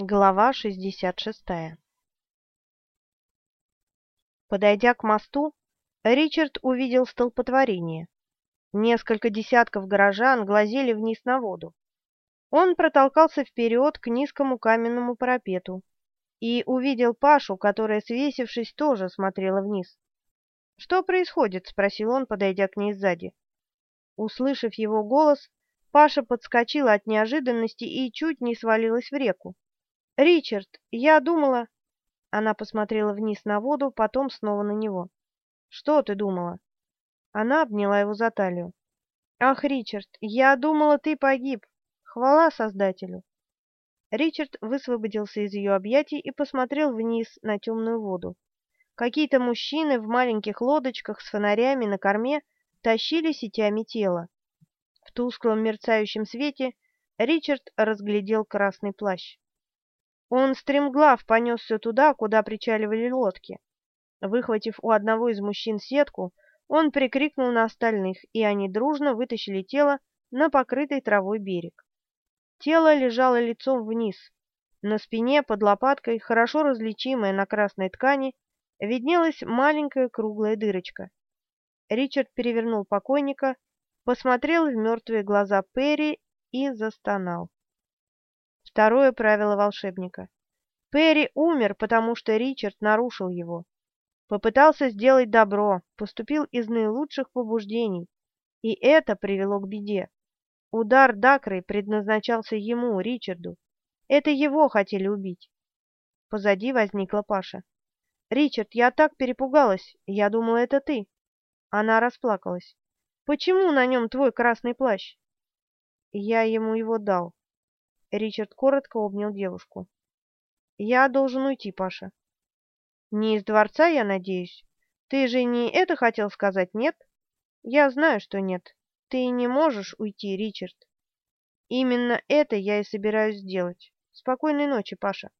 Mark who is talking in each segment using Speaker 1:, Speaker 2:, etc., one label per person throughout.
Speaker 1: Глава 66 Подойдя к мосту, Ричард увидел столпотворение. Несколько десятков горожан глазели вниз на воду. Он протолкался вперед к низкому каменному парапету и увидел Пашу, которая, свесившись, тоже смотрела вниз. «Что происходит?» — спросил он, подойдя к ней сзади. Услышав его голос, Паша подскочила от неожиданности и чуть не свалилась в реку. «Ричард, я думала...» Она посмотрела вниз на воду, потом снова на него. «Что ты думала?» Она обняла его за талию. «Ах, Ричард, я думала, ты погиб. Хвала Создателю!» Ричард высвободился из ее объятий и посмотрел вниз на темную воду. Какие-то мужчины в маленьких лодочках с фонарями на корме тащили сетями тело. В тусклом мерцающем свете Ричард разглядел красный плащ. Он стремглав понесся туда, куда причаливали лодки. Выхватив у одного из мужчин сетку, он прикрикнул на остальных, и они дружно вытащили тело на покрытый травой берег. Тело лежало лицом вниз. На спине, под лопаткой, хорошо различимая на красной ткани, виднелась маленькая круглая дырочка. Ричард перевернул покойника, посмотрел в мертвые глаза Перри и застонал. Второе правило волшебника. Перри умер, потому что Ричард нарушил его. Попытался сделать добро, поступил из наилучших побуждений, и это привело к беде. Удар Дакрой предназначался ему, Ричарду. Это его хотели убить. Позади возникла Паша. «Ричард, я так перепугалась. Я думала, это ты». Она расплакалась. «Почему на нем твой красный плащ?» «Я ему его дал». Ричард коротко обнял девушку. «Я должен уйти, Паша». «Не из дворца, я надеюсь? Ты же не это хотел сказать, нет?» «Я знаю, что нет. Ты не можешь уйти, Ричард». «Именно это я и собираюсь сделать. Спокойной ночи, Паша».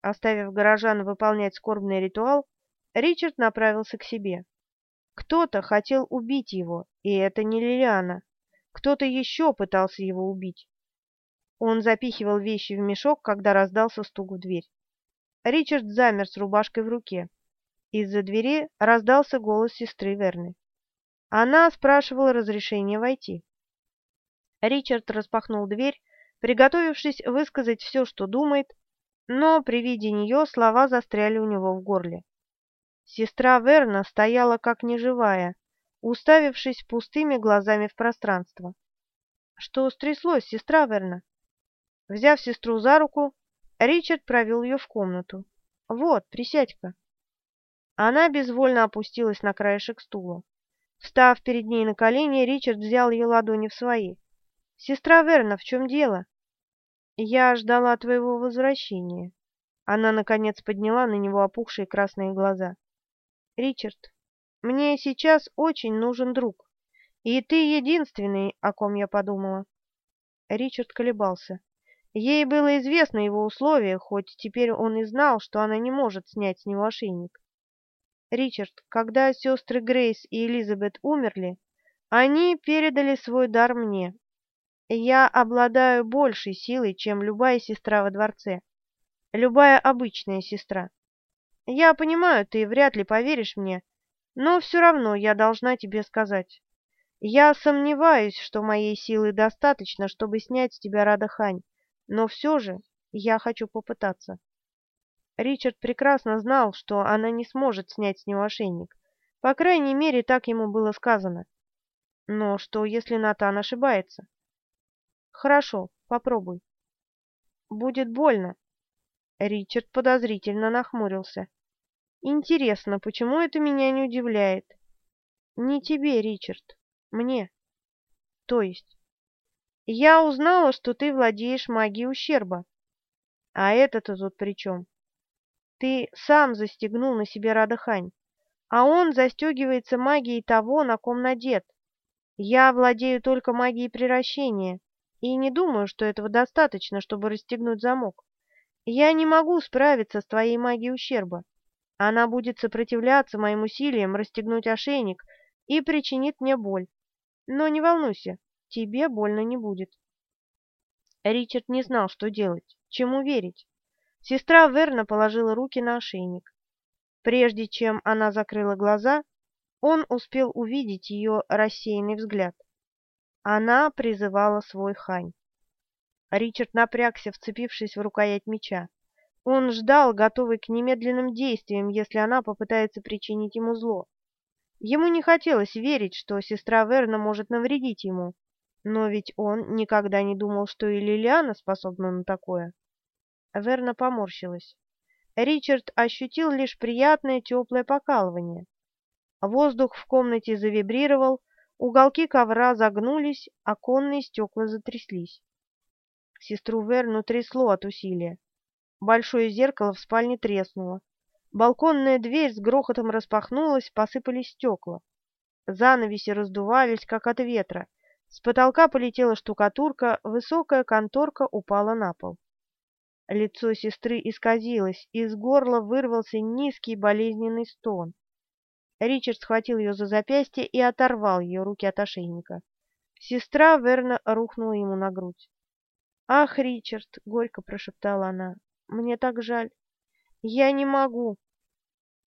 Speaker 1: Оставив горожан выполнять скорбный ритуал, Ричард направился к себе. Кто-то хотел убить его, и это не Лилиана. Кто-то еще пытался его убить. Он запихивал вещи в мешок, когда раздался стук в дверь. Ричард замер с рубашкой в руке. Из-за двери раздался голос сестры Верны. Она спрашивала разрешения войти. Ричард распахнул дверь, приготовившись высказать все, что думает, но при виде нее слова застряли у него в горле. Сестра Верна стояла как неживая, уставившись пустыми глазами в пространство. «Что стряслось, сестра Верна?» Взяв сестру за руку, Ричард провел ее в комнату. «Вот, присядь-ка». Она безвольно опустилась на краешек стула. Встав перед ней на колени, Ричард взял ее ладони в свои. «Сестра Верна, в чем дело?» «Я ждала твоего возвращения». Она, наконец, подняла на него опухшие красные глаза. «Ричард, мне сейчас очень нужен друг, и ты единственный, о ком я подумала». Ричард колебался. Ей было известно его условия, хоть теперь он и знал, что она не может снять с него ошейник. Ричард, когда сестры Грейс и Элизабет умерли, они передали свой дар мне. Я обладаю большей силой, чем любая сестра во дворце, любая обычная сестра. Я понимаю, ты вряд ли поверишь мне, но все равно я должна тебе сказать. Я сомневаюсь, что моей силы достаточно, чтобы снять с тебя Радахань. Но все же я хочу попытаться. Ричард прекрасно знал, что она не сможет снять с него ошейник. По крайней мере, так ему было сказано. Но что, если Натан ошибается? Хорошо, попробуй. Будет больно. Ричард подозрительно нахмурился. Интересно, почему это меня не удивляет? Не тебе, Ричард, мне. То есть? Я узнала, что ты владеешь магией ущерба. А это-то тут при чем? Ты сам застегнул на себе Радахань, а он застегивается магией того, на ком надет. Я владею только магией приращения, и не думаю, что этого достаточно, чтобы расстегнуть замок. Я не могу справиться с твоей магией ущерба. Она будет сопротивляться моим усилиям расстегнуть ошейник и причинит мне боль. Но не волнуйся, тебе больно не будет. Ричард не знал, что делать, чему верить. Сестра Верна положила руки на ошейник. Прежде чем она закрыла глаза, он успел увидеть ее рассеянный взгляд. Она призывала свой хань. Ричард напрягся, вцепившись в рукоять меча. Он ждал, готовый к немедленным действиям, если она попытается причинить ему зло. Ему не хотелось верить, что сестра Верна может навредить ему, но ведь он никогда не думал, что и Лилиана способна на такое. Верна поморщилась. Ричард ощутил лишь приятное теплое покалывание. Воздух в комнате завибрировал, уголки ковра загнулись, оконные стекла затряслись. Сестру Верну трясло от усилия. Большое зеркало в спальне треснуло. Балконная дверь с грохотом распахнулась, посыпались стекла. Занавеси раздувались, как от ветра. С потолка полетела штукатурка, высокая конторка упала на пол. Лицо сестры исказилось, из горла вырвался низкий болезненный стон. Ричард схватил ее за запястье и оторвал ее руки от ошейника. Сестра Верна рухнула ему на грудь. «Ах, Ричард!» — горько прошептала она. «Мне так жаль. Я не могу!»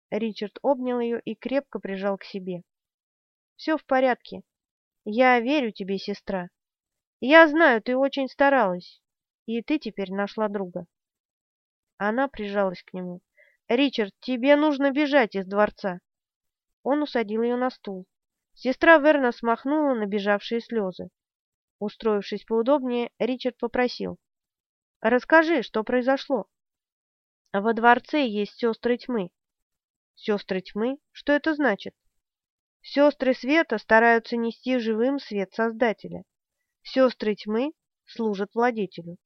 Speaker 1: Ричард обнял ее и крепко прижал к себе. «Все в порядке. Я верю тебе, сестра. Я знаю, ты очень старалась, и ты теперь нашла друга». Она прижалась к нему. «Ричард, тебе нужно бежать из дворца!» Он усадил ее на стул. Сестра Верна смахнула набежавшие слезы. Устроившись поудобнее, Ричард попросил. «Расскажи, что произошло?» «Во дворце есть сестры тьмы». «Сестры тьмы? Что это значит?» «Сестры света стараются нести живым свет Создателя. Сестры тьмы служат владетелю.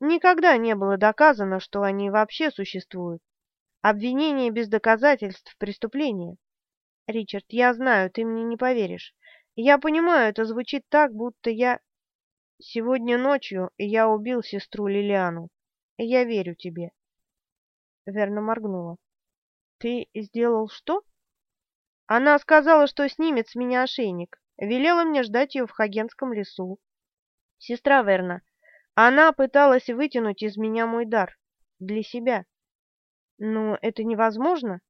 Speaker 1: Никогда не было доказано, что они вообще существуют. Обвинение без доказательств – преступление. Ричард, я знаю, ты мне не поверишь. Я понимаю, это звучит так, будто я... Сегодня ночью я убил сестру Лилиану. Я верю тебе. Верно моргнула. Ты сделал что? Она сказала, что снимет с меня ошейник. Велела мне ждать ее в Хагенском лесу. Сестра Верна, она пыталась вытянуть из меня мой дар. Для себя. Но это невозможно.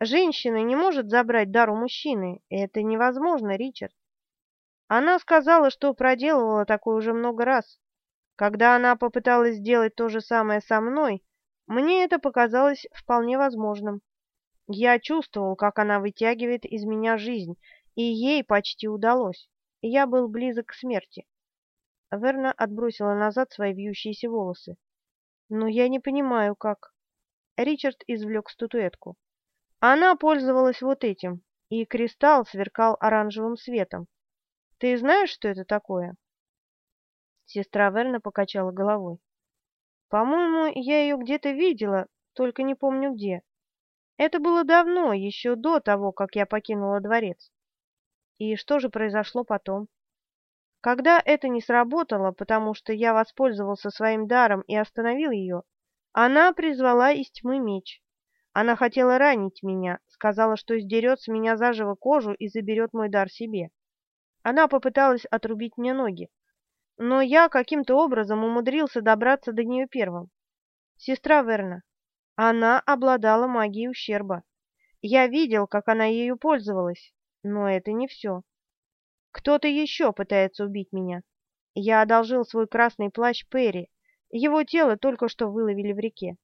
Speaker 1: Женщина не может забрать дар у мужчины. Это невозможно, Ричард. Она сказала, что проделывала такое уже много раз. Когда она попыталась сделать то же самое со мной, мне это показалось вполне возможным. Я чувствовал, как она вытягивает из меня жизнь, и ей почти удалось. Я был близок к смерти. Верна отбросила назад свои вьющиеся волосы. «Но я не понимаю, как...» Ричард извлек статуэтку. Она пользовалась вот этим, и кристалл сверкал оранжевым светом. Ты знаешь, что это такое?» Сестра Верна покачала головой. «По-моему, я ее где-то видела, только не помню где. Это было давно, еще до того, как я покинула дворец. И что же произошло потом? Когда это не сработало, потому что я воспользовался своим даром и остановил ее, она призвала из тьмы меч. Она хотела ранить меня, сказала, что сдерет с меня заживо кожу и заберет мой дар себе. Она попыталась отрубить мне ноги, но я каким-то образом умудрился добраться до нее первым. Сестра Верна, она обладала магией ущерба. Я видел, как она ею пользовалась, но это не все. Кто-то еще пытается убить меня. Я одолжил свой красный плащ Перри. Его тело только что выловили в реке.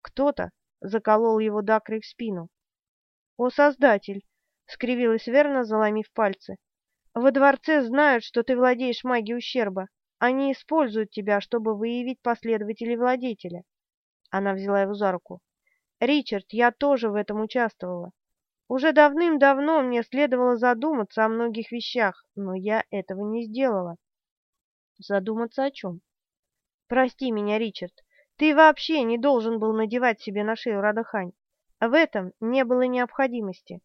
Speaker 1: Кто-то заколол его дакрой в спину. «О, Создатель!» — скривилась Верна, заломив пальцы. Во дворце знают, что ты владеешь магией ущерба. Они используют тебя, чтобы выявить последователей владетеля. Она взяла его за руку. Ричард, я тоже в этом участвовала. Уже давным-давно мне следовало задуматься о многих вещах, но я этого не сделала. Задуматься о чем? Прости меня, Ричард. Ты вообще не должен был надевать себе на шею Радахань. В этом не было необходимости.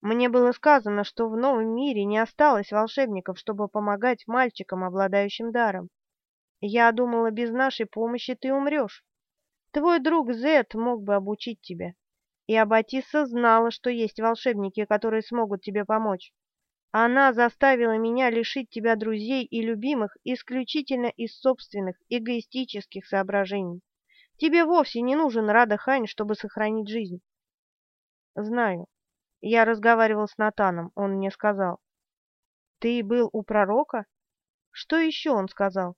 Speaker 1: Мне было сказано, что в новом мире не осталось волшебников, чтобы помогать мальчикам, обладающим даром. Я думала, без нашей помощи ты умрешь. Твой друг Зет мог бы обучить тебя. И Аббатисса знала, что есть волшебники, которые смогут тебе помочь. Она заставила меня лишить тебя друзей и любимых исключительно из собственных эгоистических соображений. Тебе вовсе не нужен Рада Хань, чтобы сохранить жизнь. Знаю. Я разговаривал с Натаном, он мне сказал. Ты был у пророка? Что еще он сказал?